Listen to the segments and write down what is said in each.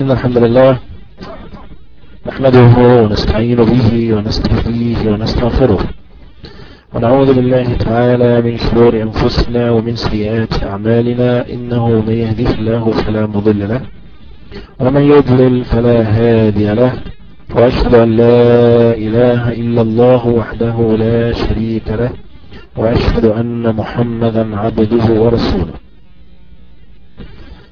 إن الحمد لله نحمده ونستعين به ونستهديه ونستغفره ونعوذ بالله تعالى من شرور أنفسنا ومن سيئات أعمالنا إنه من يهده الله فلا مضل له ومن يضلل فلا هادي له وأشهد أن لا إله إلا الله وحده لا شريك له وأشهد أن محمدا عبده ورسوله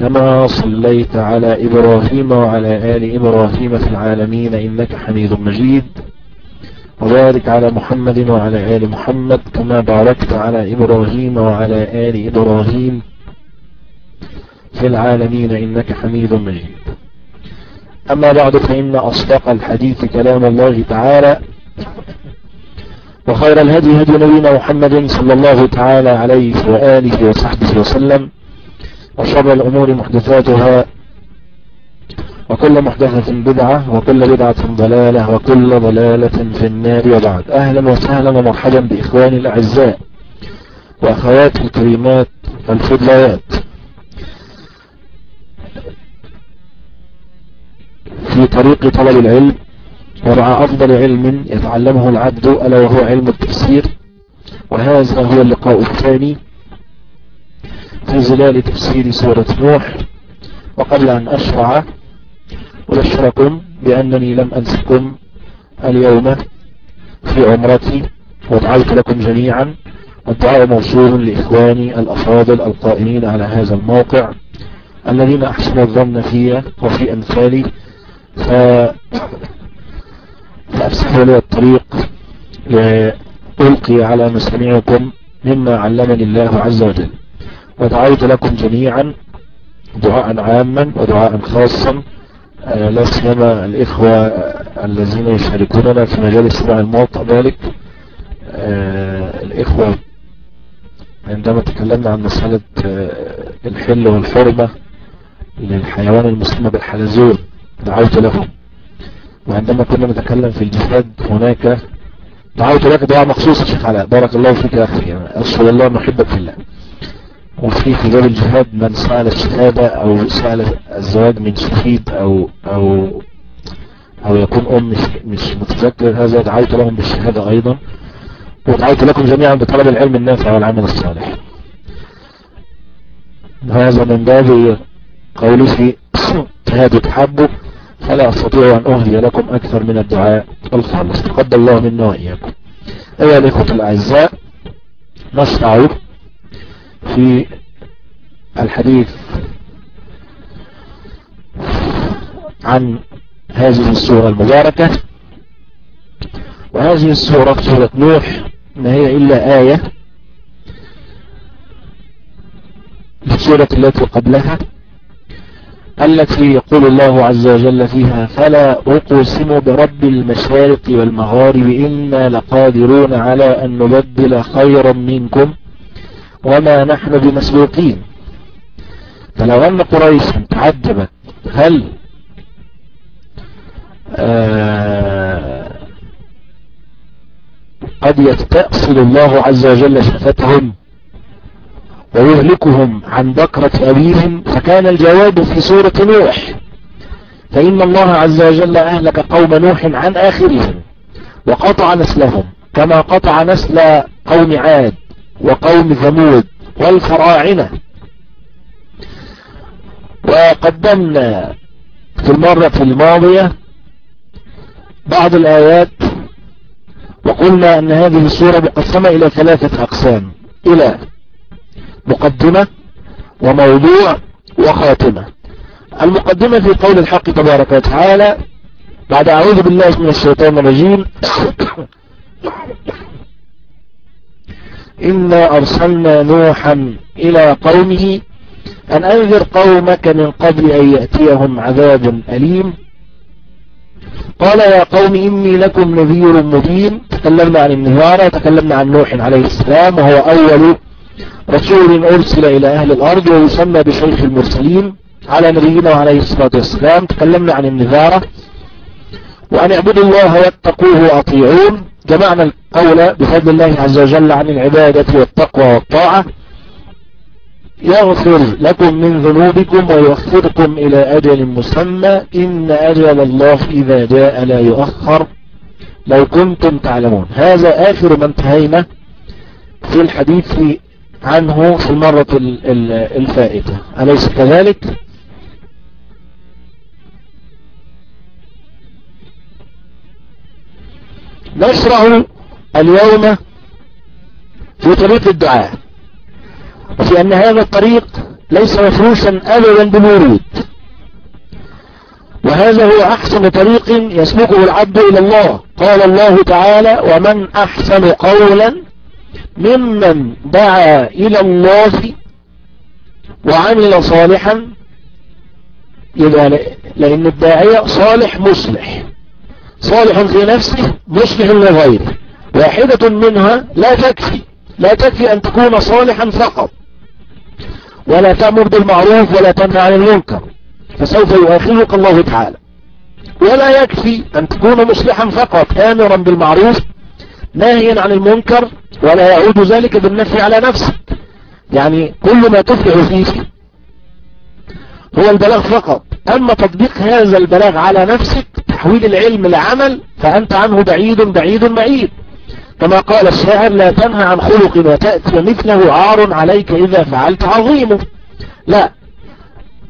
كما صليت على إبراهيم وعلى آل إبراهيم في العالمين إنك حميد مجيد. وبارك على محمد وعلى آل محمد كما باركت على إبراهيم وعلى آل إبراهيم في العالمين إنك حميد مجيد. أما بعد فإن أصدق الحديث كلام الله تعالى. وخير الهدي هدي نبينا محمد صلى الله تعالى عليه وآله وصحبه وسلم. وشر الأمور محدثاتها وكل محدثة بدعة وكل بدعة ضلالة وكل ضلالة في النار وبعد. أهلا وسهلا ومرحبا بإخواني الأعزاء وأخواتي الكريمات الفضليات في طريق طلب العلم ومع أفضل علم يتعلمه العبد ألا وهو علم التفسير. وهذا هو اللقاء الثاني في ظلال تفسير سورة نوح. وقبل أن أشرع أبشركم بأنني لم أنسكم اليوم في عمرتي ودعوت لكم جميعا والدعاء موصول لإخواني الأفاضل القائمين على هذا الموقع الذين أحسنوا الظن في وفي أمثالي. ف... فأفسحوا لي الطريق لألقي على مسامعكم مما علمني الله عز وجل. ودعوت لكم جميعا دعاء عاما ودعاء خاصا. لا سيما الإخوة الذين يشاركوننا في مجال استماع الموطأ ذلك. الإخوة عندما تكلمنا عن مسألة الحل والحرمة للحيوان المسلم بالحلزون دعوت لهم. وعندما كنا نتكلم في الجهاد هناك دعوت لك دعاء مخصوص شيخ علاء. بارك الله فيك يا أخي أسأل الله محبك في الله. وفي في باب الجهاد من سأل الشهادة أو سأل الزواج من شهيد أو أو أو يكون أم مش, مش متذكر. هذا دعوت لهم بالشهادة أيضا. ودعوت لكم جميعا بطلب العلم النافع والعمل الصالح. هذا من باب قولي في هذا تحبه فلا أستطيع أن أهدي لكم أكثر من الدعاء الخالص. تقبل الله منا وإياكم. أيها الإخوة الأعزاء نشرع في الحديث عن هذه السورة المباركة. وهذه السورة سورة نوح ما هي إلا آية للسورة التي قبلها التي يقول الله عز وجل فيها فلا أقسم برب المشارق والمغارب إنا لقادرون على أن نبدل خيرا منكم وما نحن بمسبوقين. فلو أن قريشا تعجبت هل آه قد يستأصل الله عز وجل شفتهم ويهلكهم عن بكرة أبيهم؟ فكان الجواب في سورة نوح. فإن الله عز وجل أهلك قوم نوح عن آخرهم وقطع نسلهم كما قطع نسل قوم عاد. وقوم ثمود والفراعنة وقدمنا في المرة الماضية بعض الآيات وقلنا أن هذه السورة مقسمة إلى ثلاثة أقسام إلى مقدمة وموضوع وخاتمة. المقدمة في قول الحق تبارك وتعالى بعد أعوذ بالله من الشيطان الرجيم. إنا أرسلنا نوحا إلى قومه أن أنذر قومك من قبل أن يأتيهم عذاب أليم. قال يا قوم إني لكم نذير مبين. تكلمنا عن النذارة تكلمنا عن نوح عليه السلام وهو أول رسول أرسل إلى أهل الأرض ويسمى بشيخ المرسلين على نبينا عليه الصلاة والسلام. تكلمنا عن النذارة وأن اعبدوا الله واتقوه وأطيعون. جمعنا القول بفضل الله عز وجل عن العبادة والتقوى والطاعة. يغفر لكم من ذنوبكم ويوفركم إلى أجل مسمى. إن أجل الله إذا جاء لا يؤخر. لو كنتم تعلمون. هذا آخر ما انتهينا في الحديث عنه في المرة الفائتة. أليس كذلك؟ نشرع اليوم في طريق الدعاء. وفي أن هذا الطريق ليس مفروشا أبدا بالورود وهذا هو أحسن طريق يسلكه العبد إلى الله. قال الله تعالى ومن أحسن قولا ممن دعا إلى الله وعمل صالحا لأن الداعية صالح مصلح. صالح في نفسه مصلح لغيره. واحدة منها لا تكفي. لا تكفي أن تكون صالحا فقط. ولا تأمر بالمعروف ولا تنهى عن المنكر. فسوف يؤاخذك الله تعالى. ولا يكفي أن تكون مصلحا فقط آمرا بالمعروف ناهيا عن المنكر ولا يعود ذلك بالنفي على نفسك. يعني كل ما تفلح فيه هو البلاغ فقط. أما تطبيق هذا البلاغ على نفسك تحويل العلم لعمل فأنت عنه بعيد بعيد بعيد. كما قال الشاعر لا تنهى عن خلق وتأتي مثله عار عليك إذا فعلت عظيمه لا.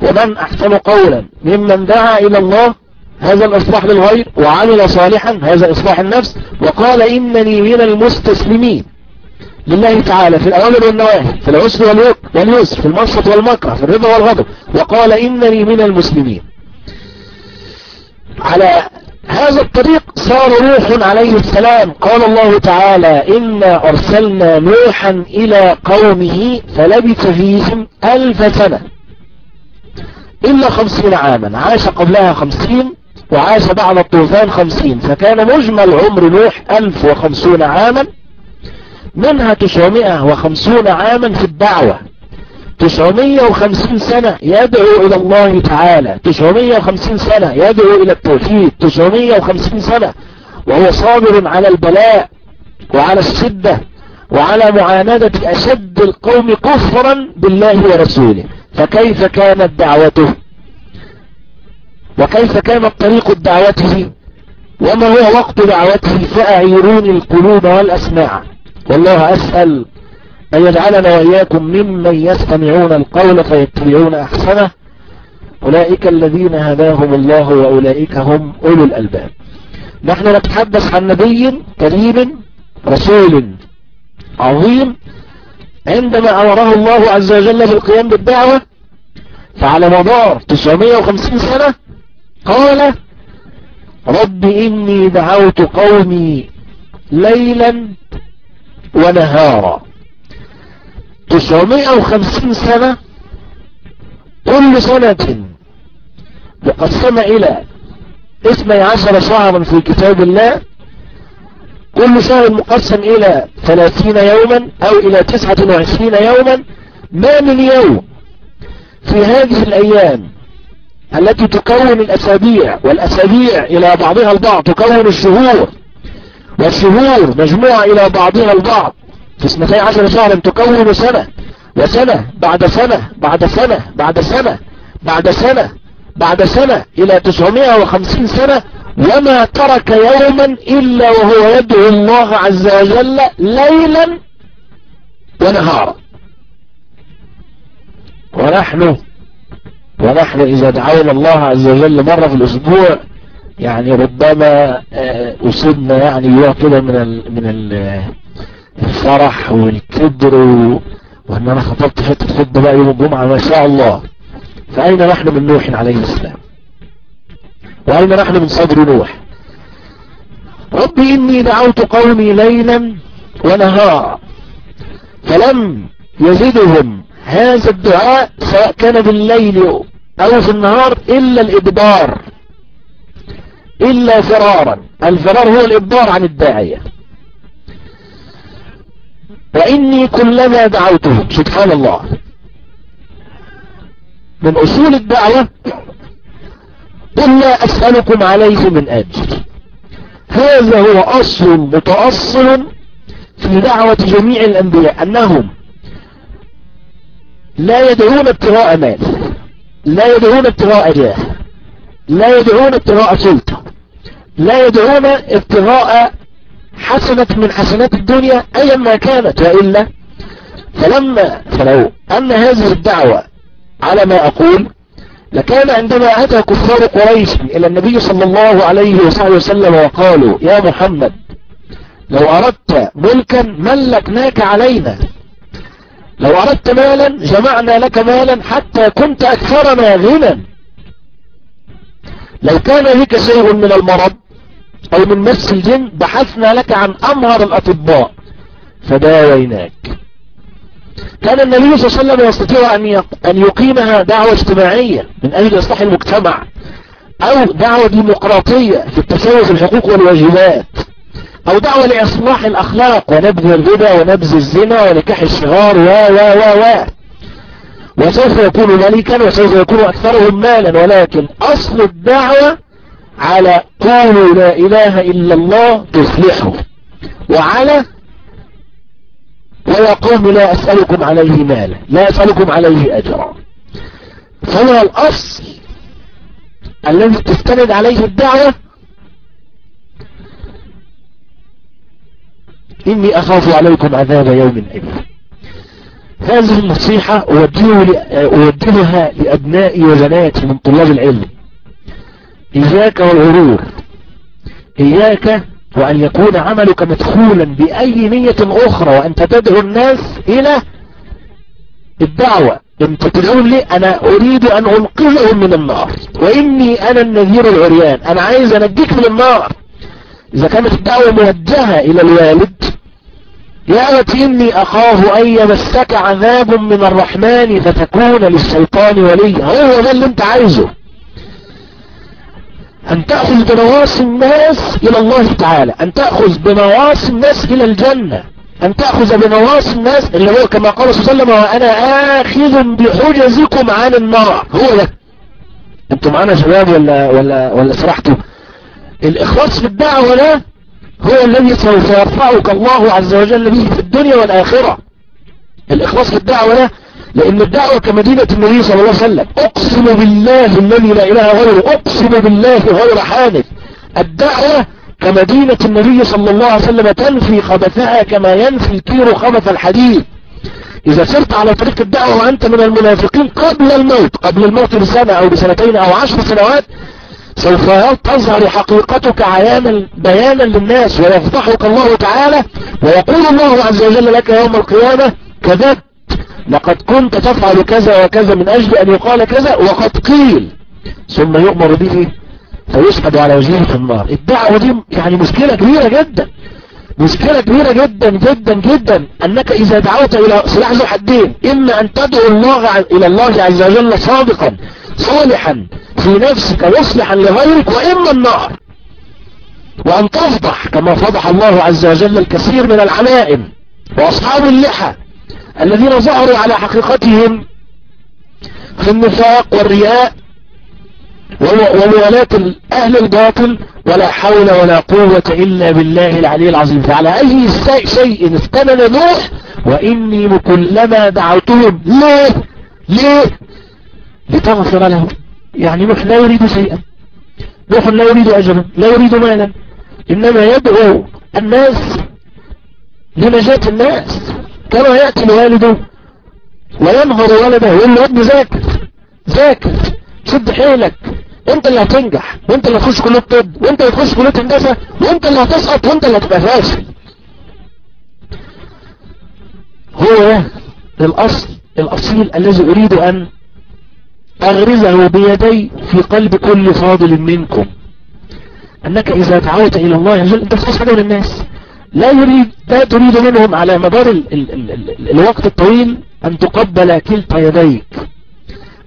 ومن أحسن قولا ممن دعا إلى الله هذا الإصلاح للغير وعمل صالحا هذا إصلاح النفس. وقال إنني من المستسلمين. لله تعالى في الأوامر والنواهي في العسر واليسر في المنصت والمكره في الرضا والغضب. وقال إنني من المسلمين. على هذا الطريق صار نوح عليه السلام. قال الله تعالى إنا أرسلنا نوحا إلى قومه فلبث فيهم ألف سنة. إلا خمسين عاما. عاش قبلها خمسين وعاش بعد الطوفان خمسين. فكان مجمل عمر نوح ألف وخمسون عاما. منها تسعمائة وخمسون عاما في الدعوة. 950 سنة يدعو إلى الله تعالى. 950 سنة يدعو إلى التوحيد. 950 سنة وهو صابر على البلاء وعلى الشدة وعلى معاندة أشد القوم كفرا بالله ورسوله. فكيف كانت دعوته؟ وكيف كانت طريق دعوته؟ وما هو وقت دعوته؟ فأعيروني القلوب والأسماع. والله أسأل أن يجعلنا وإياكم ممن يستمعون القول فيتبعون أحسنه؟ أولئك الذين هداهم الله وأولئك هم أولو الألباب. نحن نتحدث عن نبي كريم رسول عظيم. عندما أمره الله عز وجل بالقيام بالدعوة فعلى مدار 950 سنة قال رب إني دعوت قومي ليلا ونهارا. 950 سنة كل سنة. مقسمة إلى اثني عشر شهرا في كتاب الله. كل شهر مقسم إلى ثلاثين يوما أو إلى تسعة وعشرين يوما. ما من يوم في هذه الأيام التي تكون الأسابيع والأسابيع إلى بعضها البعض تكون الشهور. والشهور مجموعة إلى بعضها البعض. في اثنتي عشر شهرا تكون سنة وسنة بعد سنة بعد سنة بعد سنة بعد سنة بعد سنة إلى 950 سنة وما ترك يوما إلا وهو يدعو الله عز وجل ليلا ونهارا. ونحن ونحن إذا دعونا الله عز وجل مرة في الأسبوع يعني ربما أصبنا يعني يوم كده من ال من ال الفرح والكبر وأن أنا خطبت حتة خطبة بقى يوم الجمعة ما شاء الله. فأين نحن من نوح عليه السلام؟ وأين نحن من صدر نوح؟ ربي إني دعوت قومي ليلا ونهارا فلم يزدهم. هذا الدعاء سواء كان بالليل أو في النهار إلا الإدبار إلا فرارا. الفرار هو الإدبار عن الداعية. وإني كلما دعوتهم سبحان الله من أصول الدعوة قل أسألكم عليه من أجل. هذا هو أصل متأصل في دعوة جميع الأنبياء أنهم لا يدعون ابتغاء مال لا يدعون ابتغاء جاه لا يدعون ابتغاء سلطة لا يدعون ابتغاء حسنة من حسنات الدنيا أيا ما كانت وإلا فلما فلو أن هذه الدعوة على ما أقول لكان عندما أتى كفار قريش إلى النبي صلى الله عليه وسلم وقالوا يا محمد لو أردت ملكا ملكناك علينا لو أردت مالا جمعنا لك مالا حتى كنت أكثرنا غنى لو كان بك شيء من المرض أو من مس الجن بحثنا لك عن أمهر الأطباء. فداويناك كان النبي صلى الله عليه وسلم يستطيع أن يقيمها دعوة اجتماعية من أجل إصلاح المجتمع أو دعوة ديمقراطية في التساوي في الحقوق والواجبات أو دعوة لإصلاح الأخلاق ونبذ الربا ونبذ الزنا ونكاح الصغار و و و و. وسوف يكون ملكا وسوف يكون أكثرهم مالا ولكن أصل الدعوة على قولوا لا إله إلا الله تصلحه وعلى ويقوم لا أسألكم عليه مالا لا أسألكم عليه أجرا. فهو الأصل الذي تستند عليه الدعوة؟ إني أخاف عليكم عذاب يوم أليم. هذه النصيحة أوجهها لأبنائي وبناتي من طلاب العلم. إياك والغرور. إياك وأن يكون عملك مدخولا بأي نية أخرى وأنت تدعو الناس إلى الدعوة. انت تدعون لي أنا أريد أن أنقذهم من النار. وإني أنا النذير العريان. أنا عايز أنجيك من النار. إذا كانت الدعوة موجهة إلى الوالد يا إني أخاف أن يمسك عذاب من الرحمن فتكون للشيطان وليا. هو ده اللي أنت عايزه. أن تأخذ بنواصي الناس إلى الله تعالى أن تأخذ بنواصي الناس إلى الجنة أن تأخذ بنواصي الناس اللي هو كما قال صلى الله عليه وسلم وأنا آخذ بحجزكم عن النار. هو ده. أنتم معنا شباب ولا, ولا, ولا سرحتوا؟ الإخلاص في الدعوة ده هو الذي سوف يرفعك الله عز وجل به في الدنيا والآخرة. الإخلاص في الدعوة ده لأن الدعوة كمدينة النبي صلى الله عليه وسلم أقسم بالله الذي لا إله غيره أقسم بالله غير حادث الدعوة كمدينة النبي صلى الله عليه وسلم تنفي خبثها كما ينفي الكير خبث الحديد. إذا سرت على طريق الدعوة وأنت من المنافقين قبل الموت قبل الموت بسنة أو بسنتين أو عشر سنوات سوف تظهر حقيقتك عيانا بيانا للناس ويفضحك الله تعالى ويقول الله عز وجل لك يوم القيامة كذبت لقد كنت تفعل كذا وكذا من أجل أن يقال كذا وقد قيل ثم يؤمر به فيسحب على وجهه في النار. الدعوة دي يعني مشكلة كبيرة جدا مشكلة كبيرة جدا جدا جدا أنك إذا دعوت إلى سلاح ذو حدين إما أن تدعو الله إلى الله عز وجل صادقا صالحا في نفسك مصلحا لغيرك وإما النار. وأن تفضح كما فضح الله عز وجل الكثير من العلائم وأصحاب اللحى. الذين ظهروا على حقيقتهم في النفاق والرياء وموالاة أهل الباطل ولا حول ولا قوة إلا بالله العلي العظيم. فعلى أي شيء استند نوح وإني كلما دعوتهم ليه ليه؟ لتغفر لهم. يعني نوح لا يريد شيئا. نوح لا يريد أجرا لا يريد مالا. إنما يدعو الناس لنجاة الناس. كما يأتي الوالد وينهر ولده ويقول له ابني ذاكر ذاكر شد حيلك انت اللي هتنجح وانت اللي هتخش كلية طب وانت اللي هتخش كلية هندسة وانت اللي هتسقط وانت اللي هتبقى فاشل. هو الأصل الأصيل الذي أريد أن أغرزه بيدي في قلب كل فاضل منكم. أنك إذا دعوت إلى الله عز وجل أنت تخص حاجة من الناس. لا يريد لا تريد منهم على مدار ال ال ال ال الوقت الطويل أن تقبل كلتا يديك.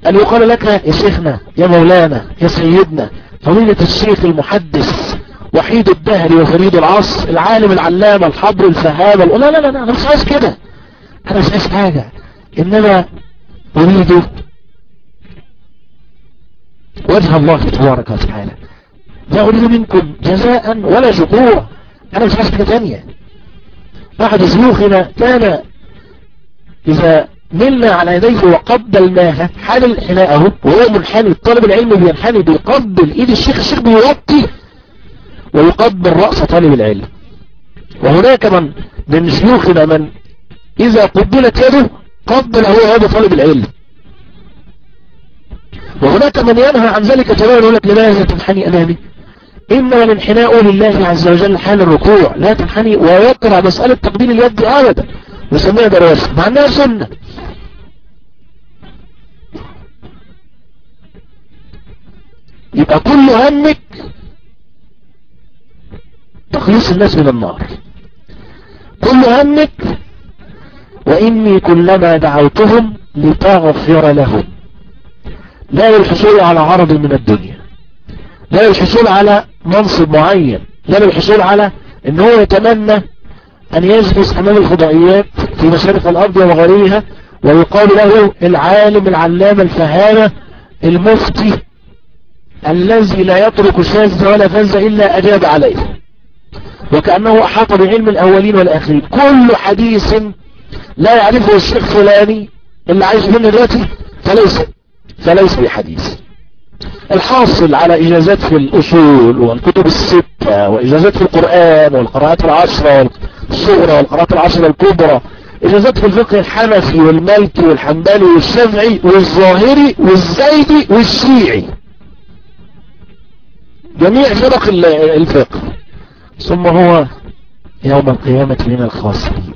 أن يقال لك يا شيخنا يا مولانا يا سيدنا فضيلة الشيخ المحدث وحيد الدهر وفريد العصر العالم العلامة الحبر الفهام لا لا لا أنا مش عايز كده. أنا مش عايز حاجة. إنما أريد وجه الله تبارك وتعالى. لا أريد منكم جزاء ولا شكورا. أنا مش عايز حاجة تانية. أحد شيوخنا كان إذا ملنا على يديه وقبلناها حال الانحناء أهو؟ وهو منحني طالب العلم بينحني بيقبل إيد الشيخ الشيخ بيوطي ويقبل رأس طالب العلم. وهناك من من شيوخنا من إذا قبلت يده قبل هو هذا طالب العلم. وهناك من ينهى عن ذلك تماما يقول لك لماذا تنحني أمامي. إنما الانحناء لله عز وجل حال الركوع. لا تنحني ويقرأ مسألة تقبيل اليد ابدا. ويسميها دراسة مع أنها سنة. يبقى كل همك تخليص الناس من النار. كل همك وإني كلما دعوتهم لتغفر لهم. لا للحصول على عرض من الدنيا. لا للحصول على منصب معين لا للحصول على إن هو يتمنى أن يجلس أمام الفضائيات في مشارق الأرض ومغاربها ويقال له العالم العلامة الفهامة المفتي الذي لا يترك شاذ ولا فز إلا أجاب عليه. وكأنه أحاط بعلم الأولين والآخرين. كل حديث لا يعرفه الشيخ فلاني اللي عايش منه دلوقتي فليس فليس بحديث. الحاصل على إجازات في الأصول والكتب الستة وإجازات في القرآن والقراءات العشرة الصغرى والقراءات العشرة الكبرى إجازات في الفقه الحنفي والمالكي والحنبلي والشافعي والظاهري والزيدي والشيعي. جميع فرق الفقه. ثم هو يوم القيامة من الخاسرين.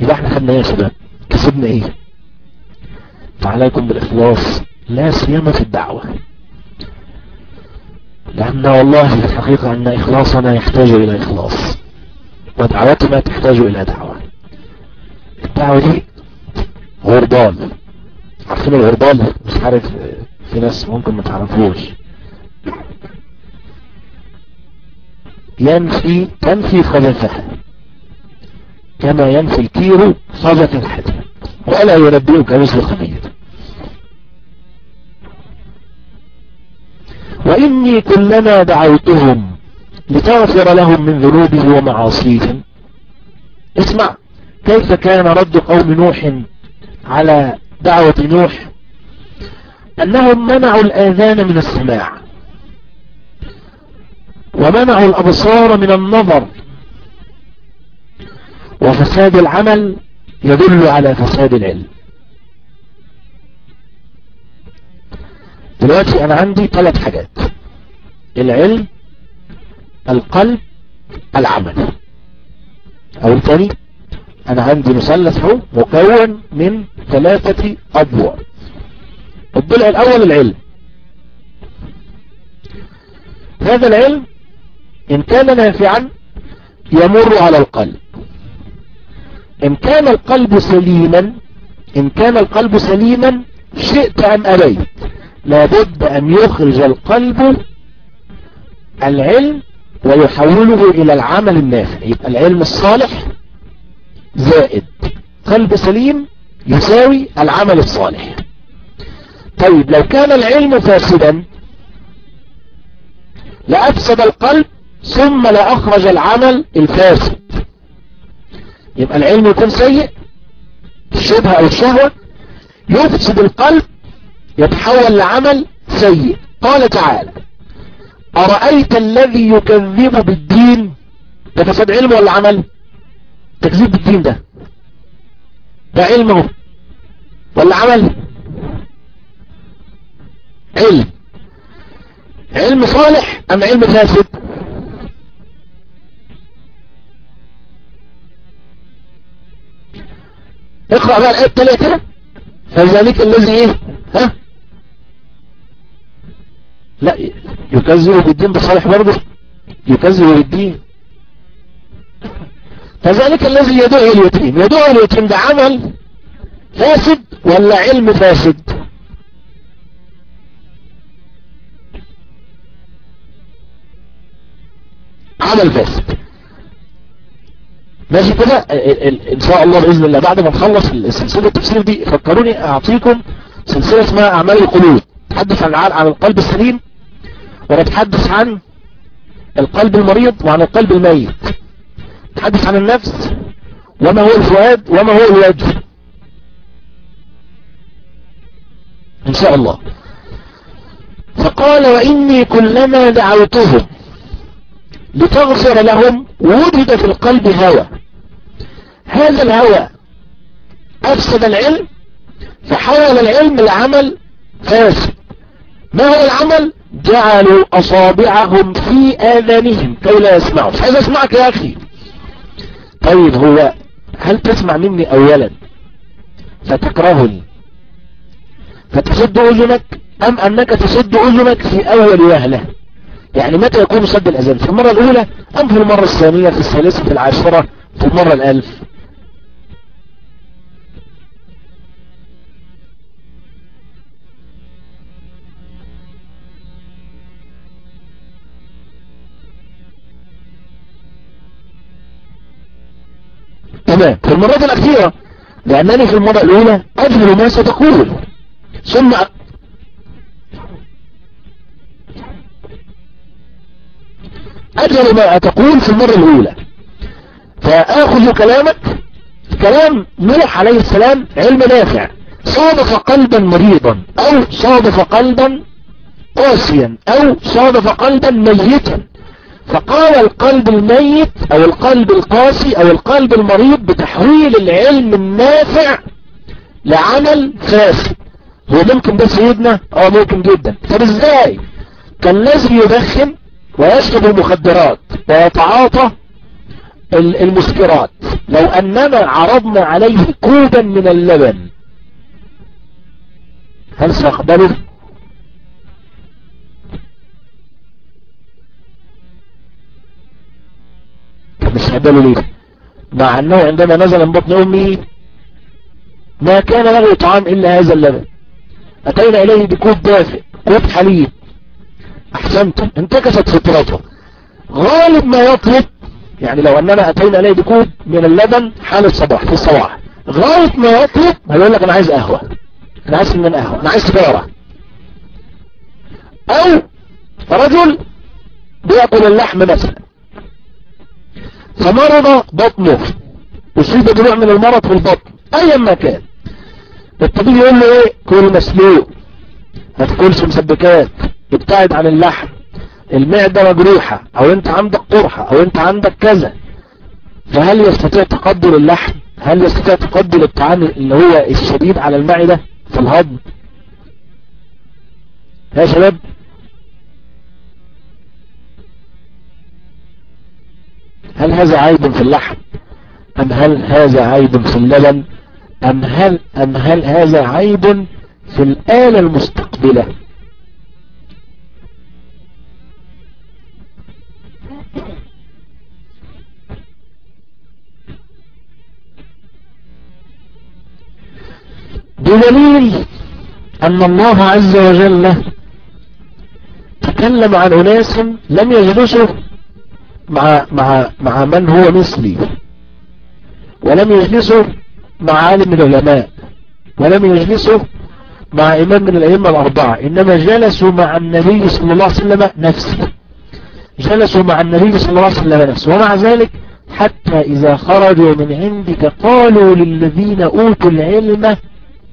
يبقى إحنا خدنا إيه يا شباب كسبنا إيه؟ فعليكم بالإخلاص. لا سيما في الدعوة. لأن والله في الحقيقة أن إخلاصنا يحتاج إلى إخلاص ودعوتنا تحتاج إلى دعوة. الدعوة دي غربال. عارفين الغربال؟ مش عارف في ناس ممكن ما تعرفوش. ينفي تنفي خبثها. كما ينفي الكير خبث الحديد ولا ينبئك مثل خبير. وإني كلما دعوتهم لتغفر لهم من ذنوبهم ومعاصيهم. اسمع كيف كان رد قوم نوح على دعوة نوح؟ أنهم منعوا الآذان من السماع ومنعوا الأبصار من النظر وفساد العمل يدل على فساد العلم. دلوقتي أنا عندي ثلاث حاجات. العلم القلب العمل. أو الثاني أنا عندي مثلث هو مكون من ثلاثة أضواء الضلع الأول العلم. هذا العلم إن كان نافعا يمر على القلب. إن كان القلب سليما إن كان القلب سليما شئت أم أبيت. لابد أن يخرج القلب العلم ويحوله إلى العمل النافع. يبقى العلم الصالح زائد. قلب سليم يساوي العمل الصالح. طيب لو كان العلم فاسدا لأفسد القلب ثم لأخرج العمل الفاسد. يبقى العلم يكون سيء الشبهة أو الشهوة يفسد القلب يتحول لعمل سيء. قال تعالى أرأيت الذي يكذب بالدين؟ ده فساد علم ولا عمل؟ تكذيب بالدين ده. ده علمه ولا عمل؟ علم. علم صالح أم علم فاسد؟ اقرأ بقى الآية التالية كده فذلك الذي إيه؟ ها؟ لا يكذب بالدين بصالح برضه؟ يكذب بالدين؟ فذلك الذي يدعو اليتيم. يدعو اليتيم ده عمل فاسد ولا علم فاسد؟ عمل فاسد. ماشي كده؟ ان شاء الله بإذن الله. بعد ما نخلص السلسلة التفسير دي فكروني أعطيكم سلسلة اسمها أعمال القلوب. تحدث عن عن القلب السليم. ونتحدث عن القلب المريض وعن القلب الميت. تحدث عن النفس وما هو الفؤاد وما هو الوجه. إن شاء الله. فقال وإني كلما دعوتهم لتغفر لهم وجد في القلب هوى. هذا الهوى أفسد العلم فحول العلم لعمل فاسد. ما هو العمل؟ جعلوا أصابعهم في آذانهم. كي لا يسمعوا. مش عايز أسمعك يا أخي. طيب هو هل تسمع مني اولا؟ فتكرهني. فتسد أذنك؟ أم أنك تسد أذنك في أول وهلة؟ يعني متى يكون سد الأذان؟ في المرة الأولى أم في المرة الثانية في الثالثة في العاشرة في المرة الألف؟ تمام. في المرات الأخيرة لأنني في المرة الأولى أجهل ما ستقول. ثم أجهل ما تقول في المرة الأولى. فآخذ كلامك كلام نوح عليه السلام علم نافع. صادف قلبا مريضا أو صادف قلبا قاسيا أو صادف قلبا ميتا. فقال القلب الميت أو القلب القاسي أو القلب المريض بتحويل العلم النافع لعمل فاسد. هو ممكن ده سيدنا؟ آه ممكن جدا. طب إزاي؟ كالذي يدخن ويشرب المخدرات ويتعاطى المسكرات. لو أننا عرضنا عليه كوبا من اللبن. هل سيقبله مش هيقبله ليه مع أنه عندما نزل من بطن امه ما كان له طعام إلا هذا اللبن. أتينا إليه بكوب دافئ كوب حليب. احسنتم انتكست فطرته. غالب ما يطلب يعني لو أننا أتينا إليه بكوب من اللبن حال الصباح في الصباح. غاية ما يطلب هيقول لك أنا عايز قهوة. أنا عايز من قهوة. أنا عايز سيجارة. أو رجل بيأكل اللحم مثلا. فمرض بطنه. اصيب بنوع من المرض في البطن ايا ما كان. الطبيب يقول له إيه؟ كل مسلوق. ما تاكلش مسبكات. ابتعد عن اللحم. المعدة مجروحة أو أنت عندك قرحة أو أنت عندك كذا. فهل يستطيع تقبل اللحم؟ هل يستطيع تقبل الطعام اللي هو الشديد على المعدة في الهضم؟ يا شباب هل هذا عيب في اللحم؟ أم هل هذا عيب في اللبن؟ أم هل, أم هل هذا عيب في الآلة المستقبلة؟ بدليل أن الله عز وجل تكلم عن أناس لم يجلسوا مع, مع, مع من هو مثلي ولم يجلسوا مع عالم من العلماء. ولم يجلسوا مع إمام من الأئمة الأربعة. إنما جلسوا مع النبي صلى الله عليه وسلم نفسه. جلسوا مع النبي صلى الله عليه وسلم نفسه. ومع ذلك حتى إذا خرجوا من عندك قالوا للذين أوتوا العلم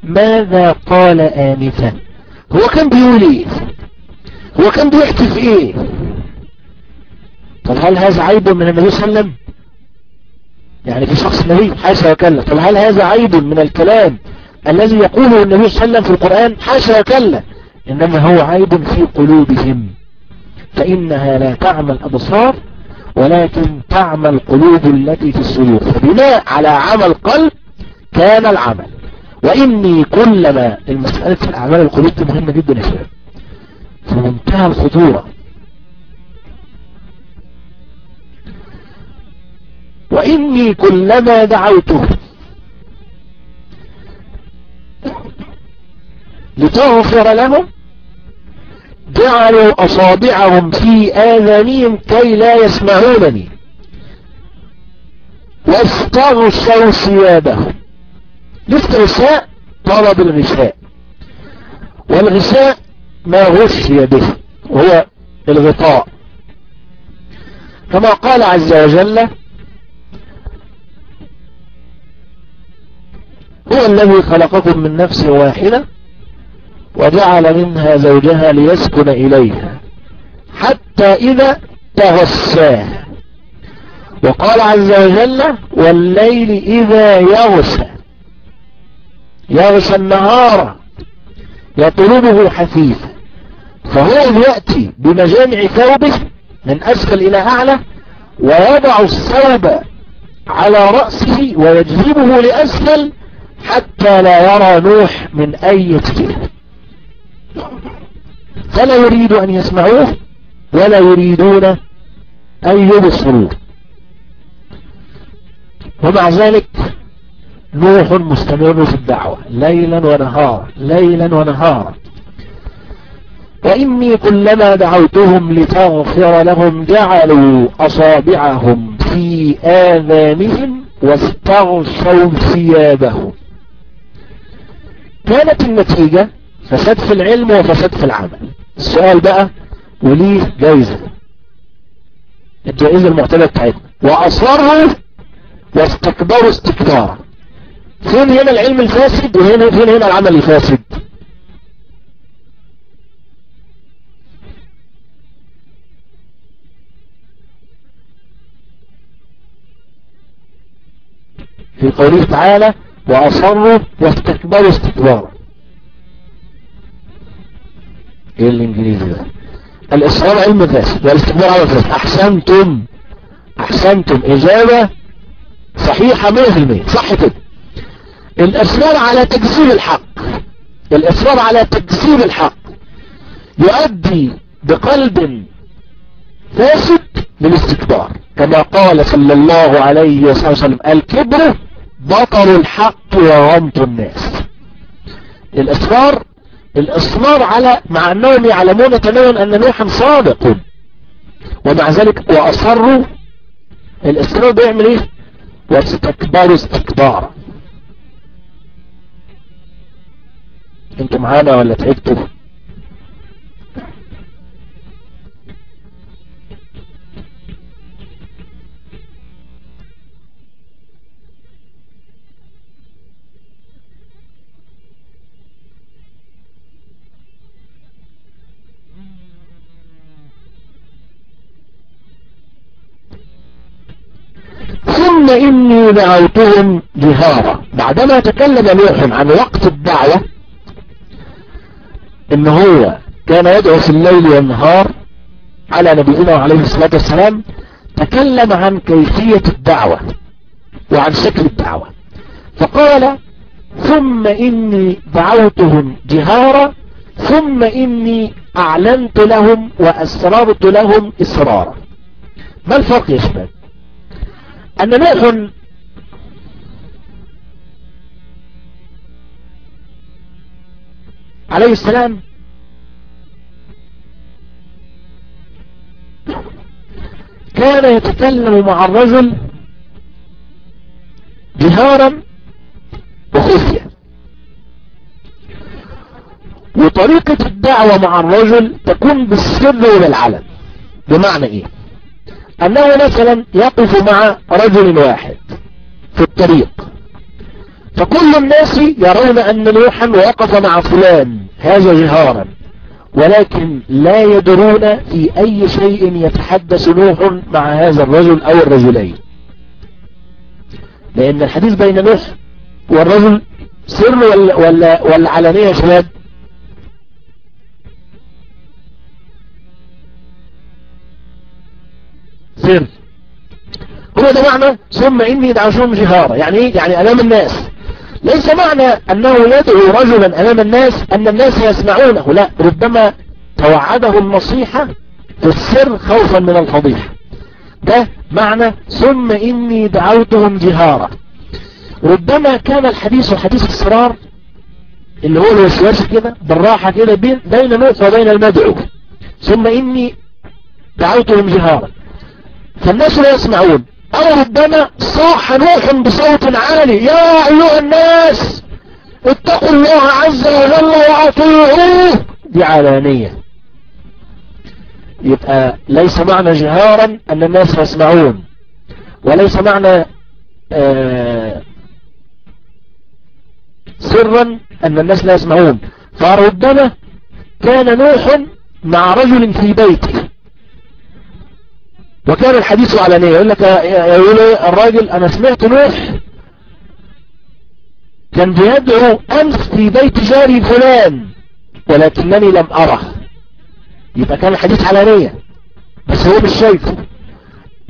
ماذا قال آنفا. هو كان بيقول إيه؟ هو كان بيحكي في إيه؟ طب هل هذا عيب من النبي صلى الله عليه وسلم؟ يعني في شخص نبي حاشا وكلا. طب هل هذا عيب من الكلام الذي يقوله النبي صلى الله عليه وسلم في القرآن؟ حاشا وكلا. إنما هو عيب في قلوبهم. فإنها لا تعمى الأبصار ولكن تعمى القلوب التي في الصدور. فبناء على عمل القلب كان العمل. وإني كلما المسألة في الأعمال القلوب دي مهمة جدا يا شباب. في منتهى الخطورة. وإني كلما دعوته. لتغفر لهم جعلوا أصابعهم في آذانهم كي لا يسمعونني. واستغشوا ثيابهم. الاستغشاء طلب الغشاء. والغشاء ما غشي به وهو الغطاء. كما قال عز وجل هو الذي خلقكم من نفس واحدة وجعل منها زوجها ليسكن إليها حتى إذا تغساها وقال عز وجل والليل إذا يغشى يغشى النهار يطلبه حثيثا فهو يأتي بمجامع ثوبه من أسفل إلى أعلى ويضع الثوب على رأسه ويجذبه لأسفل حتى لا يرى نوح من أي جهة فلا يريد أن يسمعوه ولا يريدون أن يبصروه. ومع ذلك نوح مستمر في الدعوة ليلا ونهارا ليلا ونهارا. وإني كلما دعوتهم لتغفر لهم جعلوا أصابعهم في آذانهم واستغشوا ثيابهم. كانت النتيجة فساد في العلم وفساد في العمل. السؤال بقى وليه جايزة؟ الجائزة المعتبرة بتاعتنا. وأصروا واستكبروا استكبارا فين هنا العلم الفاسد وهنا فين هنا العمل الفاسد؟ في قوله تعالى وأصروا واستكبروا استكبارا. إيه الانجليزي ده؟ الإصرار علم فاسد والاستكبار علم فاسد أحسنتم أحسنتم. إجابة صحيحة 100% صح كده. الإصرار على تكذيب الحق الإصرار على تكذيب الحق يؤدي بقلب فاسد للاستكبار. كما قال صلى الله عليه وسلم الكبر بطل الحق وغمط الناس. الإصرار الإصرار على مع أنهم يعلمون تماما أن نوحا صادق. ومع ذلك واصروا الإصرار بيعمل إيه؟ واستكبروا استكبارا أنتوا معانا ولا تعبتوا؟ إني دعوتهم جهارا. بعدما تكلم نوح عن وقت الدعوة إن هو كان يدعو في الليل والنهار على نبينا عليه الصلاة والسلام تكلم عن كيفية الدعوة وعن شكل الدعوة. فقال ثم إني دعوتهم جهارا ثم إني أعلنت لهم وأسررت لهم إسرارا. ما الفرق يا شباب؟ أن نوح عليه السلام. كان يتكلم مع الرجل جهارا وخفية وطريقة الدعوة مع الرجل تكون بالسر وبالعلن بمعنى إيه؟ أنه مثلا يقف مع رجل واحد في الطريق. فكل الناس يرون أن نوحا وقف مع فلان هذا جهارا. ولكن لا يدرون في أي شيء يتحدث نوح مع هذا الرجل أو الرجلين. لأن الحديث بين نوح والرجل سر ولا, ولا, ولا علانية يا شباب سر. هو ده معنى ثم إني دعوتهم جهارا. يعني إيه؟ يعني أمام الناس. ليس معنى أنه يدعو رجلا أمام الناس أن الناس يسمعونه لا ربما توعده النصيحة في السر خوفا من الفضيحة. ده معنى ثم إني دعوتهم جهارا. ربما كان الحديث حديث السرار اللي هو الوسواس كده بالراحة كده بين بين نوح وبين المدعو. ثم إني دعوتهم جهارا. فالناس لا يسمعون. أو ربما صاح نوح بصوت عالي يا أيها الناس اتقوا الله عز وجل وأطيعوه دي علانية يبقى ليس معنى جهارا أن الناس يسمعون وليس معنى آه سرا أن الناس لا يسمعون. فربما كان نوح مع رجل في بيته وكان الحديث علانية يقول لك يقول الراجل أنا سمعت نوح كان بيدعو أمس في بيت جاري فلان ولكنني لم أره. يبقى كان الحديث علانية بس هو مش شايفه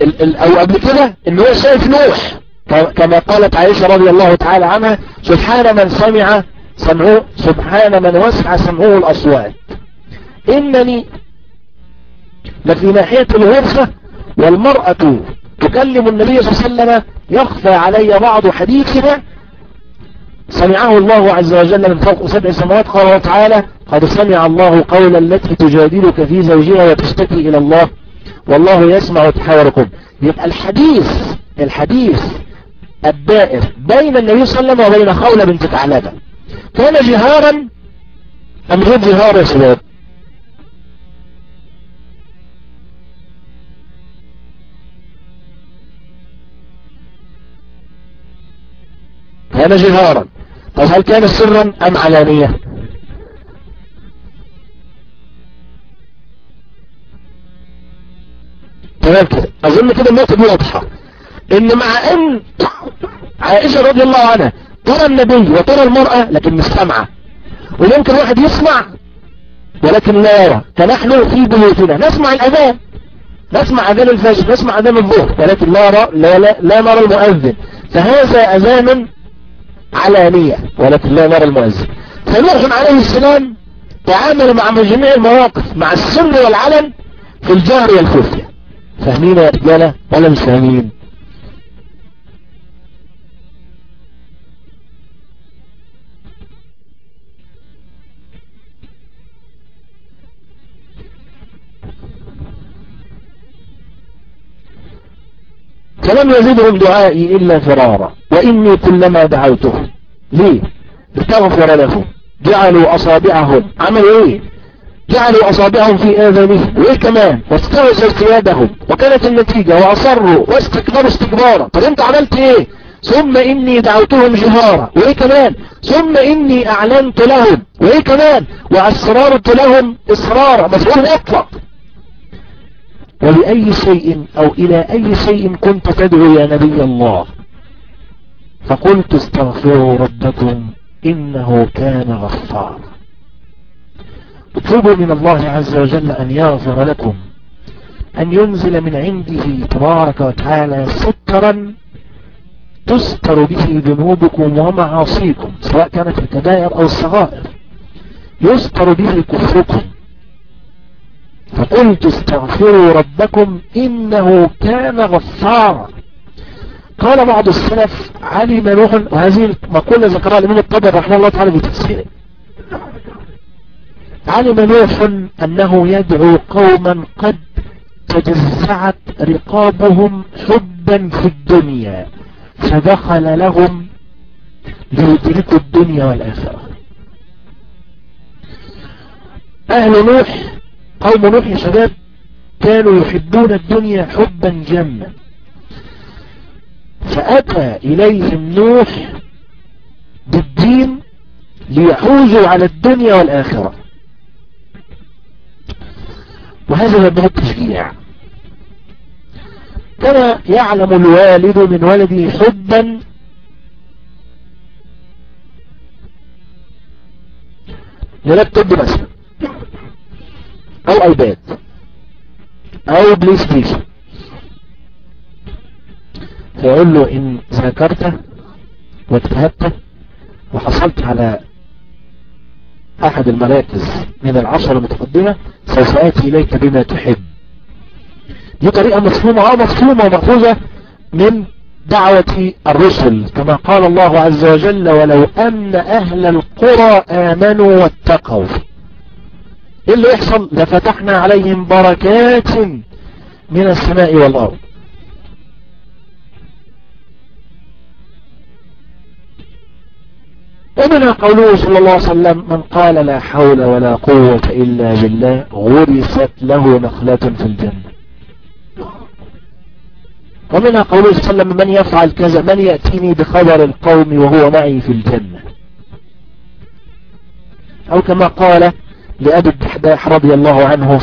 ال ال أو قبل كده إن هو شايف نوح. كما قالت عائشة رضي الله تعالى عنها سبحان من سمع سمعه سبحان من وسع سمعه الأصوات. إنني لفي ناحية الغرفة والمرأة تكلم النبي صلى الله عليه وسلم يخفى علي بعض حديثنا سمعه الله عز وجل من فوق سبع سماوات. قال تعالى قد سمع الله قول التي تجادلك في زوجها وتشتكي إلى الله والله يسمع تحاوركم. يبقى الحديث الحديث الدائر بين النبي صلى الله عليه وسلم وبين خولة بنت ثعلبة كان جهارا أم غير جهار يا شباب؟ كان جهارا طب هل كان سرا أم علانية؟ تمام كده. أظن كده النقطة واضحة. إن مع أن عائشة رضي الله عنها ترى النبي وترى المرأة لكن مش سامعة. ويمكن واحد يسمع ولكن لا يرى. فنحن في بيوتنا. نسمع الأذان. نسمع أذان الفجر. نسمع أذان الظهر. ولكن لا, لا, لا, لا نرى المؤذن. فهذا أذان علانية ولكن لا نرى المؤذن. فنوح عليه السلام تعامل مع جميع المواقف مع السر والعلن في الجهر والخفية. فاهمين يا رجالة؟ ولا مش فاهمين فلم يزدهم دعائي إلا فرارا. وإني كلما دعوته ليه؟ استغفر لهم. جعلوا أصابعهم. عملوا إيه؟ جعلوا أصابعهم في آذانهم. وإيه كمان؟ واستغسل ثيابهم. وكانت النتيجة وأصروا واستكبروا استكبارا. طب أنت عملت إيه؟ ثم إني دعوتهم جهارا. وإيه كمان؟ ثم إني أعلنت لهم. وإيه كمان؟ وأسررت لهم إصرارا. مفعول أطلق ولأي شيء أو إلى أي شيء كنت تدعو يا نبي الله. فقلت استغفروا ربكم إنه كان غفارا اطلبوا من الله عز وجل أن يغفر لكم أن ينزل من عنده تبارك وتعالى سترا تستر به ذنوبكم ومعاصيكم سواء كانت الكبائر أو الصغائر. يستر به كفركم. فقلت استغفروا ربكم إنه كان غفارا. قال بعض السلف علم نوح وهذه مقولة ذكرها الإمام الطبري رحمه الله تعالى في تفسيره. علم نوح أنه يدعو قوما قد تجزعت رقابهم حبا في الدنيا فدخل لهم ليدركوا الدنيا والآخرة. أهل نوح قوم نوح يا شباب كانوا يحبون الدنيا حبا جما فأتى إليهم نوح بالدين ليحوزوا على الدنيا والآخرة. وهذا من التشجيع. كما يعلم الوالد من ولده حبا للابتوب مثلا أو ايباد أو بلاي ستيشن. فيقول له إن ذاكرت واجتهدت وحصلت على أحد المراكز من العشر المتقدمة سوف آتي إليك بما تحب. دي طريقة مفهومة آه مفهومة ومأخوذة من دعوة الرسل. كما قال الله عز وجل ولو أن أهل القرى آمنوا واتقوا. إيه اللي يحصل؟ لفتحنا عليهم بركات من السماء والأرض. ومنها قوله صلى الله عليه وسلم من قال لا حول ولا قوة إلا بالله غرست له نخلة في الجنة. ومنها قوله صلى الله عليه وسلم من يفعل كذا من يأتيني بخبر القوم وهو معي في الجنة. أو كما قال لأبي الدحداح رضي الله عنه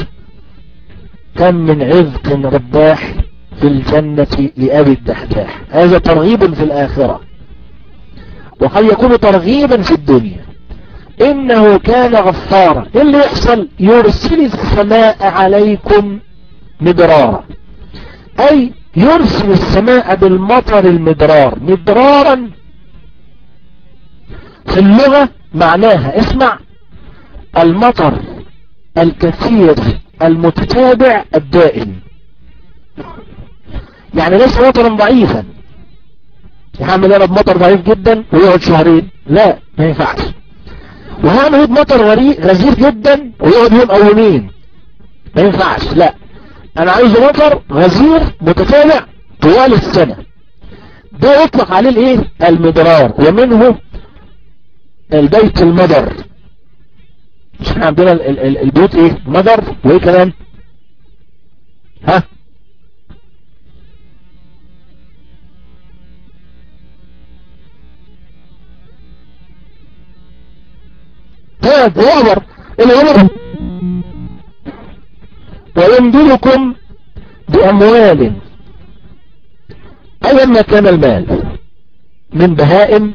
كم من عذق رباح في الجنة لأبي الدحداح. هذا ترغيب في الآخرة. وقد يكون ترغيبا في الدنيا. إنه كان غفارا. إيه اللي يحصل؟ يرسل السماء عليكم مدرارا. أي يرسل السماء بالمطر المدرار. مدرارا في اللغة معناها اسمع. المطر الكثير المتتابع الدائم. يعني ليس مطرا ضعيفا. يعمل أنا بمطر ضعيف جدا ويقعد شهرين. لا ما ينفعش. وهعمل بمطر غزير جدا ويقعد يوم أو يومين. ما ينفعش لا. أنا عايز مطر غزير متتابع طوال السنة. ده يطلق عليه الإيه؟ المدرار. ومنه البيت المدر. مش إحنا عندنا البيوت إيه؟ مدر. وايه كمان؟ ها؟ طيب وعبر العمر ويمدلكم بأموال. أيا ما كان المال. من بهائم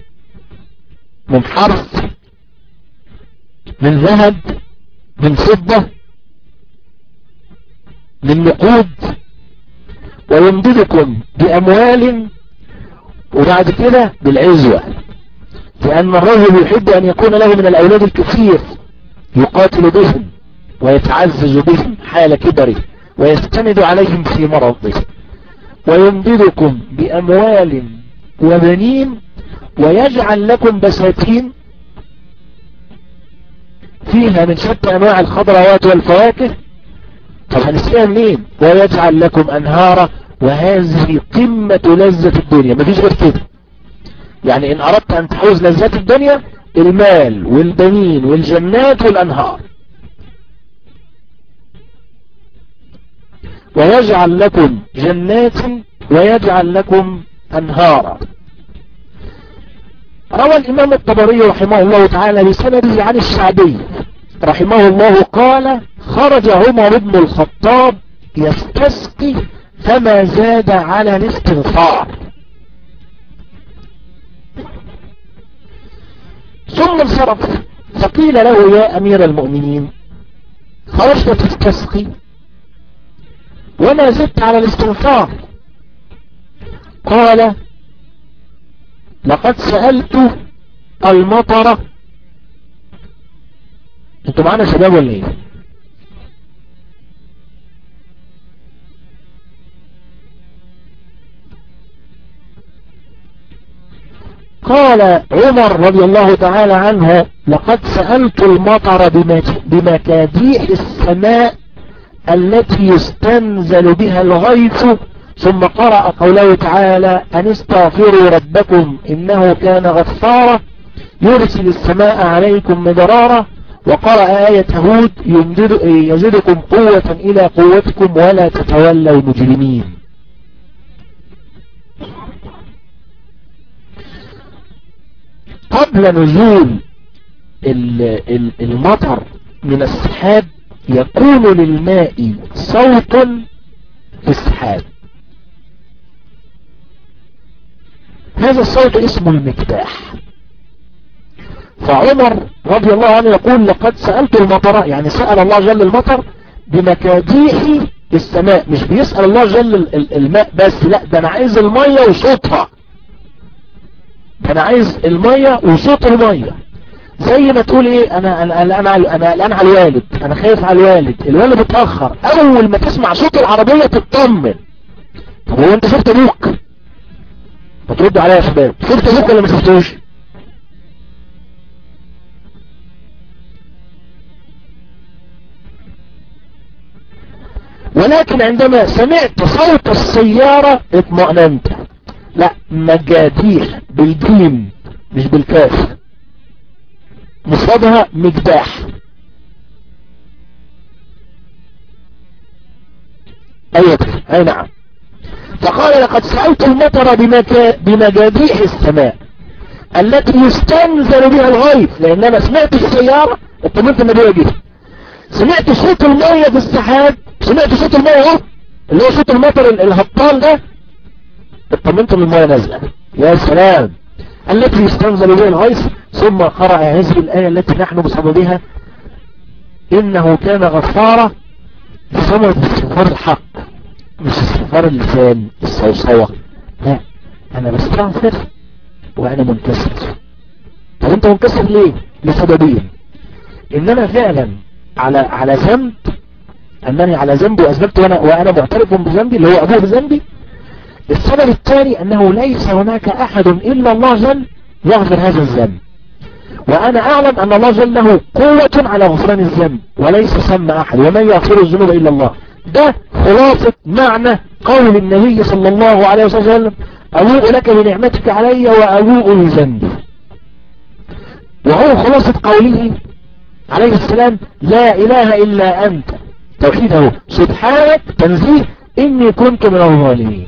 من حرث من ذهب من فضة من نقود ويمددكم بأموال وبعد كده بالعزوة. لأن الرجل يحب أن يكون له من الأولاد الكثير يقاتل بهم ويتعزز بهم حال كبره ويستند عليهم في مرضه. ويمددكم بأموال وبنين ويجعل لكم بساتين فيها من شتى أنواع الخضروات والفواكه؟ طب هنسيها منين ويجعل لكم أنهارا وهذه قمة لذة الدنيا. مفيش غير كده. يعني إن أردت أن تحوز لذات الدنيا المال والبنين والجنات والأنهار. ويجعل لكم جنات ويجعل لكم أنهارا. روى الإمام الطبري رحمه الله تعالى بسنده عن الشعبي. رحمه الله قال خرج عمر بن الخطاب يستسقي فما زاد على الاستغفار. ثم انصرف فقيل له يا أمير المؤمنين خرجت تستسقي وما زدت على الاستغفار. قال لقد سألت المطر. أنتوا معنا شباب ولا إيه؟ قال عمر رضي الله تعالى عنه لقد سألت المطر بمكاديح السماء التي يستنزل بها الغيث ثم قرأ قوله تعالى أن استغفروا ربكم إنه كان غفارا يرسل السماء عليكم مدرارا وقرأ آية هود يزدكم قوة إلى قوتكم ولا تتولوا مجرمين. قبل نزول المطر من السحاب يكون للماء صوت في السحاب. هذا الصوت اسمه المكتاح فعمر رضي الله عنه يقول لقد سألت المطر يعني سأل الله جل المطر بمكاديح السماء. مش بيسأل الله جل الماء بس لا ده أنا عايز المية وصوتها. ده أنا عايز المية وصوت المية. زي ما تقول إيه أنا أنا أنا أنا أنا الان على الوالد أنا خايف على الوالد. الوالد اتاخر أول ما تسمع صوت العربية تطمن. طب هو أنت شفت أبوك؟ بترد عليا يا شباب. شفت أبوك ولا ما شفتوش؟ ولكن عندما سمعت صوت السيارة اطمأننت. لا مجاديح بالجيم مش بالكاف. مصابها مجداح. أيوه أي نعم. فقال لقد سألت المطر بمجاديح السماء التي يستنزل بها الغيث لأن أنا سمعت السيارة اطمنت النبي جه سمعت صوت المية في السحاب سمعت صوت المية اهو اللي هو صوت المطر الهبطان ده؟ اطمنت أن المية نازلة. يا سلام! التي يستنزل بها الغيث ثم قرأ هذه الآية التي نحن بصددها إنه كان غفارا بثمرة استغفار الحق. مش استغفار اللسان الصوصوة. لا أنا بستغفر وأنا منكسر. طب أنت منكسر ليه؟ لسببين. إن أنا فعلا على على ذنب أنني على ذنب وأثبت وأنا, وأنا معترف بذنبي اللي هو أبوه بذنبي. السبب الثاني أنه ليس هناك أحد إلا الله جل يغفر هذا الذنب. وأنا أعلم أن الله جل له قوة على غفران الذنب وليس سمى أحد ومن يغفر الذنوب إلا الله. ده خلاصة معنى قول النبي صلى الله عليه وسلم أبوء لك بنعمتك علي وأبوء لذنبي وهو خلاصة قوله عليه السلام لا إله إلا أنت. توحيده سبحانك تنزيه إني كنت من الظالمين.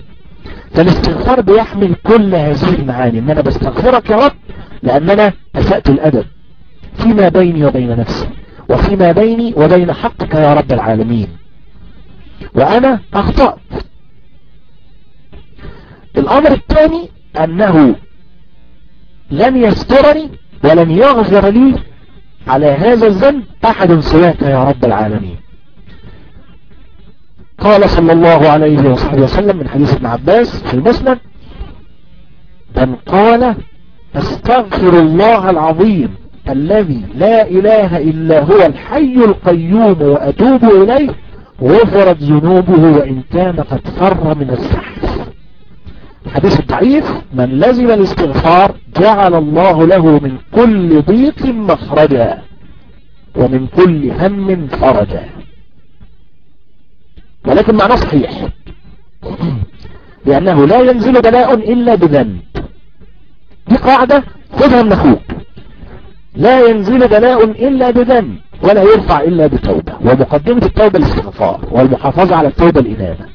فالاستغفار بيحمل كل هذه المعاني ان أنا بستغفرك يا رب لأن أنا أسأت الأدب. فيما بيني وبين نفسي وفيما بيني وبين حقك يا رب العالمين. وأنا أخطأت. الأمر الثاني أنه لن يسترني ولن يغفر لي على هذا الذنب أحد سواك يا رب العالمين. قال صلى الله عليه وصحبه وسلم من حديث ابن عباس في المسند من قال أستغفر الله العظيم الذي لا إله إلا هو الحي القيوم وأتوب إليه غفرت ذنوبه وإن كان قد فر من الزحف حديث الضعيف من لزم الاستغفار جعل الله له من كل ضيق مخرجا ومن كل هم فرجا. ولكن معناه صحيح. لأنه لا ينزل بلاء إلا بذنب. دي قاعدة خذها من أخوك. لا ينزل بلاء إلا بذنب ولا يرفع إلا بتوبة. ومقدمة التوبة الاستغفار والمحافظة على التوبة الإنابة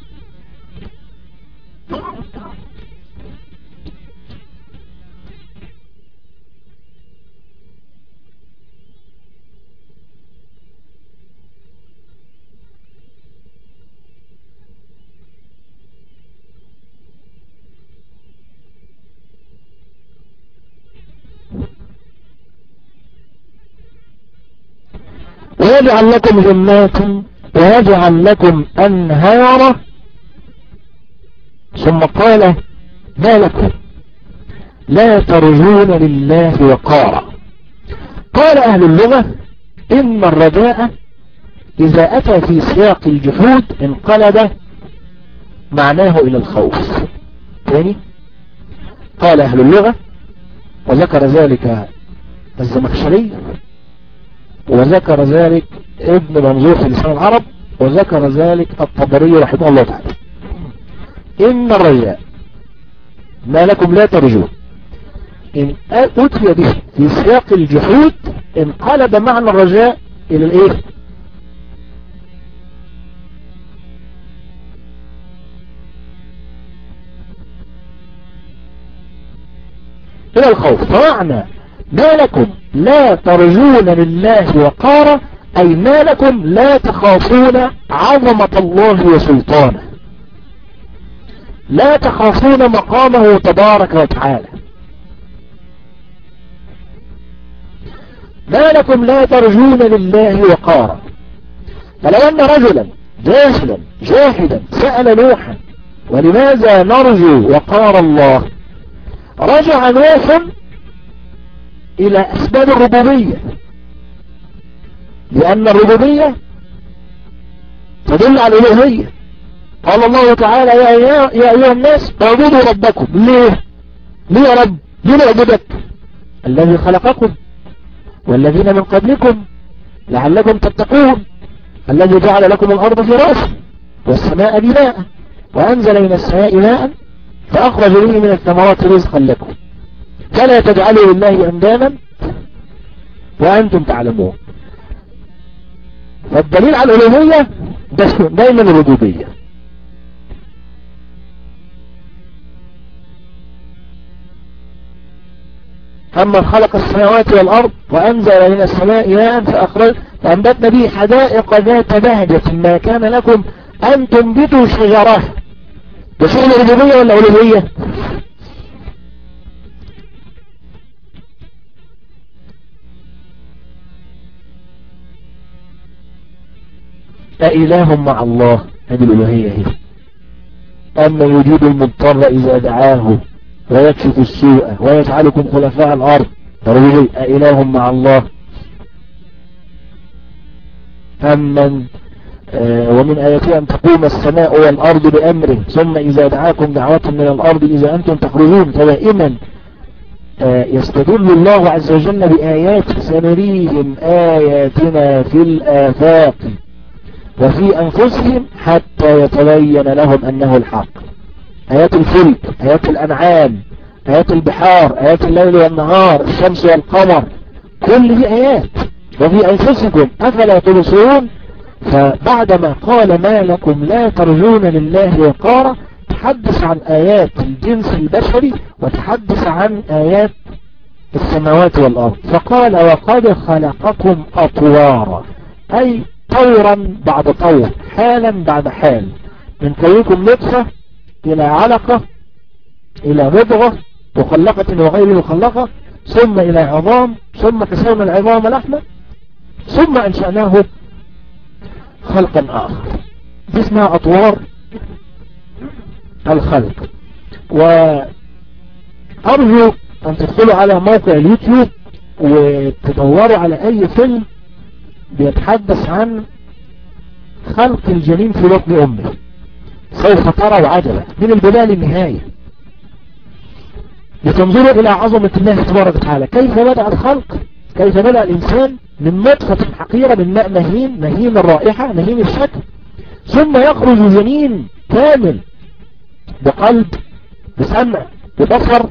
ويجعل لكم جنات ويجعل لكم أنهارا. ثم قال ما لكم؟ لا ترجون لله وقارا. قال أهل اللغة إن الرجاء إذا أتى في سياق الجحود انقلب معناه إلى الخوف. ثاني قال أهل اللغة وذكر ذلك الزمخشري وذكر ذلك ابن منظور في لسان العرب وذكر ذلك الطبري رحمه الله تعالى. إن الرجاء ما لكم لا ترجون. إن أتي به في سياق الجحود انقلب معنى الرجاء إلى الإيه؟ إلى الخوف. فمعنى ما لكم لا ترجون لله وقارا أي ما لكم لا تخافون عظمة الله وسلطانه. لا تخافون مقامه تبارك وتعالى. ما لكم لا ترجون لله وقارا. فلو أن رجلا جاهلا جاهدا سأل نوحا ولماذا نرجو وقار الله؟ رجع نوح إلى أسباب الربوبية. لأن الربوبية تدل على الإلهية قال الله تعالى يا, أيها الناس اعبدوا ربكم. ليه؟ ليه يا رب؟ ليه نعبدك الذي خلقكم والذين من قبلكم لعلكم تتقون. الذي جعل لكم الأرض فراشا والسماء بناء وأنزل من السماء ماء فأخرج به من الثمرات رزقا لكم. فلا تجعلوا لله أنداما وأنتم تعلمون. فالدليل على الألوهية دايما الربوبية أما خلق السماوات والأرض وأنزل من السماء ماء فأخرج فأنبتنا به حدائق ذات بهجة. ما كان لكم أن تنبتوا شجرة. ده شغل الربوبية ولا ألوهية؟ أإله مع الله. هذه الألوهية هي. أما يجيب المضطر إذا دعاه ويكشف السوء ويجعلكم خلفاء الأرض. فرجل أإله مع الله. أمن آه ومن آياته أن تقوم السماء والأرض بأمره ثم إذا دعاكم دعوة من الأرض إذا أنتم تخرجون. فدائما آه يستدل الله عز وجل بآيات سنريهم آياتنا في الآفاق. وفي أنفسهم حتى يتبين لهم أنه الحق. آيات الفلك آيات الأنعام آيات البحار آيات الليل والنهار الشمس والقمر كل دي آيات. وفي أنفسكم أفلا تبصرون؟ فبعدما قال ما لكم لا ترجون لله وقارا تحدث عن آيات الجنس البشري وتحدث عن آيات السماوات والأرض. فقال وقد خلقكم أطوارا أي طورا بعد طور حالا بعد حال. من كونكم نطفة إلى علقة إلى مضغة مخلقة وغير مخلقة ثم إلى عظام ثم كسونا العظام لحمة ثم أنشأناه خلقا آخر. دي اسمها أطوار الخلق. وأرجو أن تدخلوا على موقع اليوتيوب وتدوروا على أي فيلم بيتحدث عن خلق الجنين في بطن أمه. سوف ترى وعجبة من البداية للنهاية لتنظروا إلى عظمة الله تبارك وتعالى. كيف بدأ الخلق؟ كيف بدأ الإنسان من نطفة حقيرة من ماء مهين مهين الرائحة مهين الشكل. ثم يخرج جنين كامل بقلب بسمع ببصر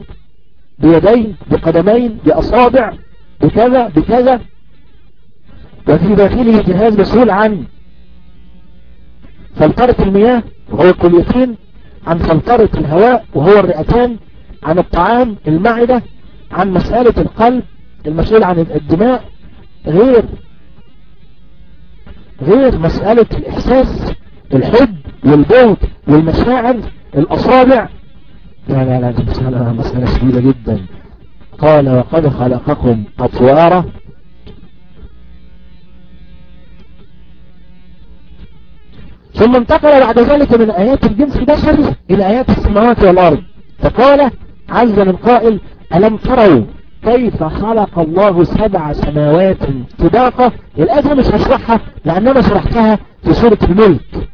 بيدين بقدمين بأصابع بكذا بكذا. وفي داخله جهاز مسؤول عن فلترة المياه وهو الكليتين عن فلترة الهواء وهو الرئتان. عن الطعام المعدة. عن مسألة القلب المسؤول عن الدماء. غير غير مسألة الإحساس الحب والبغض والمشاعر الأصابع. لا لا لا مسألة, مسألة شديدة جدا. قال وقد خلقكم أطوارا ثم انتقل بعد ذلك من آيات الجنس البشري إلى آيات السماوات والأرض. فقال عز من قائل ألم تروا كيف خلق الله سبع سماوات طباقة الآية مش هشرحها لأننا شرحتها في سورة الملك.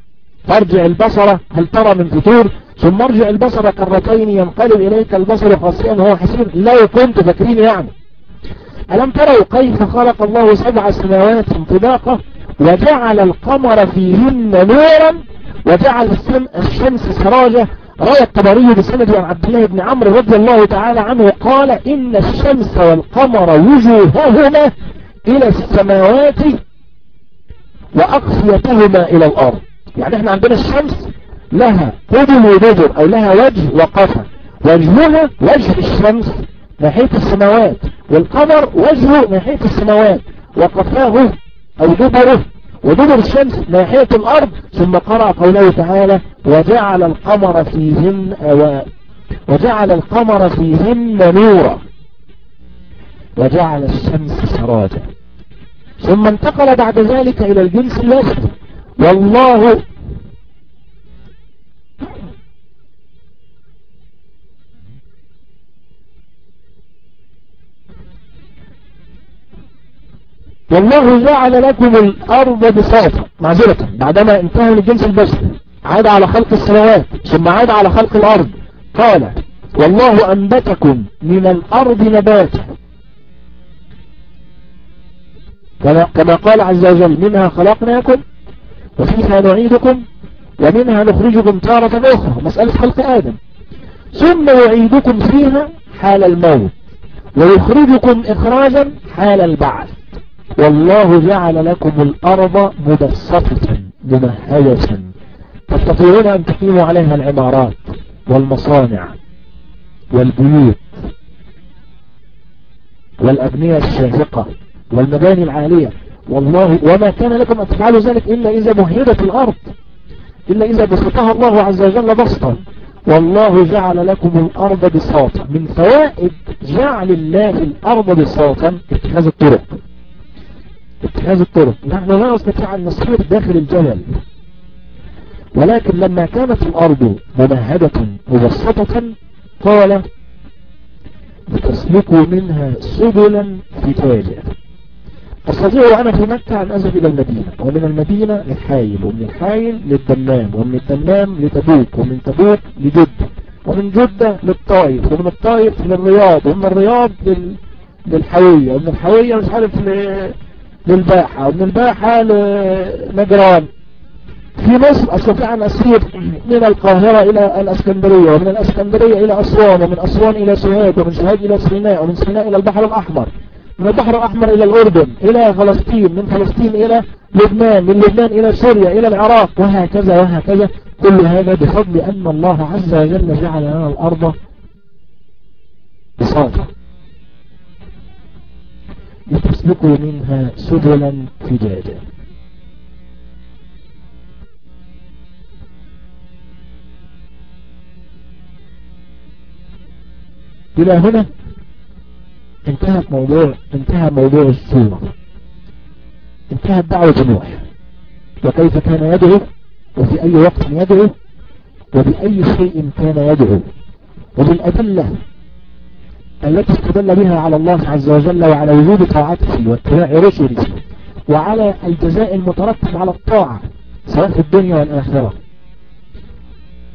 فارجع البصر هل ترى من فتور؟ ثم ارجع البصر كرتين ينقلب إليك البصر خاصيا وهو حسين لو كنت فاكرين يعني. ألم تروا كيف خلق الله سبع سماوات طباقة وجعل القمر فيهن نورا وجعل الشمس سراجا روى الطبري بسند عن عبد الله بن عمرو رضي الله تعالى عنه قال إن الشمس والقمر وجوههما إلى السماوات وأقصيتهما إلى الأرض. يعني إحنا عندنا الشمس لها هدم ودبر أو لها وجه وقفة. وجهها وجه الشمس ناحية السماوات والقمر وجهه ناحية السماوات وقفاه أو دبره ودبر الشمس ناحية الأرض ثم قرأ قوله تعالى وجعل القمر فيهن وجعل القمر فيهن نورا. وجعل الشمس سراجا. ثم انتقل بعد ذلك إلى الجنس الأسفل والله والله جعل لكم الأرض بساطة معذرة. بعدما انتهى للجنس البشري عاد على خلق السماوات ثم عاد على خلق الأرض. قال والله أنبتكم من الأرض نباتا. كما قال عز وجل منها خلقناكم وفيها نعيدكم ومنها نخرجكم تارة أخرى. مسألة خلق آدم. ثم يعيدكم فيها حال الموت ويخرجكم إخراجا حال البعث. والله جعل لكم الأرض مبسطة ممهدة. تستطيعون أن تقيموا عليها العمارات والمصانع والبيوت والأبنية الشاهقة والمباني العالية. والله وما كان لكم أن تفعلوا ذلك إلا إذا مهدت الأرض إلا إذا بسطها الله عز وجل بسطا. والله جعل لكم الأرض بساطا من فوائد جعل الله الأرض بساطا. اتخاذ الطرق. اتخاذ الطرق. نحن لا نستطيع أن نسير داخل الجبل ولكن لما كانت الأرض ممهدة مبسطة قال لتسلكوا منها سبلا فتاجا أستطيع أنا في مكة أن أذهب إلى المدينة. ومن المدينة للحايل ومن الحايل للدمام ومن الدمام لتبوك ومن تبوك لجدة ومن جدة للطائف ومن الطائف للرياض ومن الرياض لل... للحوية ومن الحوية مش عارف ل... للباحة ومن الباحة لنجران في مصر أستطيع أن أسير من القاهرة إلى الأسكندرية ومن الأسكندرية إلى أسوان ومن أسوان إلى سوهاج ومن سوهاج إلى سيناء ومن سيناء إلى البحر الأحمر. من البحر الأحمر إلى الأردن إلى فلسطين من فلسطين إلى لبنان من لبنان إلى سوريا إلى العراق وهكذا وهكذا. كل هذا بفضل أن الله عز وجل جعل لنا الأرض بساطة لتسلكوا منها سبلا فجاجا. إلى هنا انتهت موضوع انتهى موضوع السورة انتهت دعوة نوح وكيف كان يدعو؟ وفي أي وقت يدعو؟ وبأي شيء كان يدعو؟ وبالأدلة التي استدل بها على الله عز وجل وعلى وجود طاعته واتباع رسله وعلى الجزاء المترتب على الطاعة سواء في الدنيا والآخرة.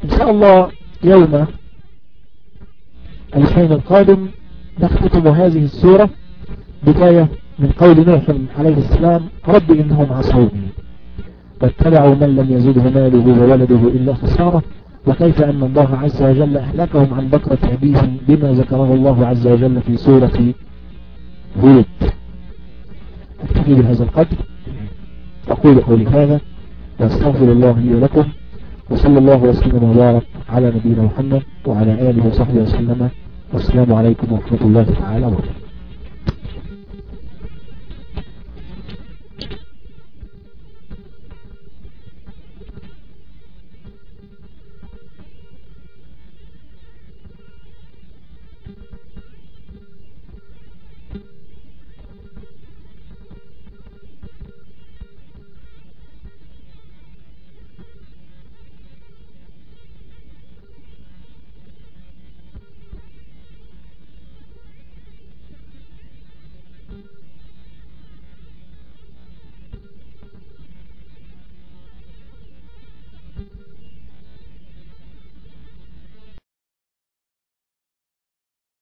إن شاء الله يوم الاثنين القادم نختتم هذه السورة بداية من قول نوح عليه السلام رب إنهم عصوني. واتبعوا من لم يزده ماله وولده إلا خسارة. وكيف أن الله عز وجل أهلكهم عن بكرة أبيهم بما ذكره الله عز وجل في سورة هود. أكتفي بهذا القدر. أقول قولي هذا وأستغفر الله لي ولكم وصلى الله وسلم وبارك على نبينا محمد وعلى آله وصحبه وسلم. والسلام عليكم ورحمة الله تعالى وبركاته.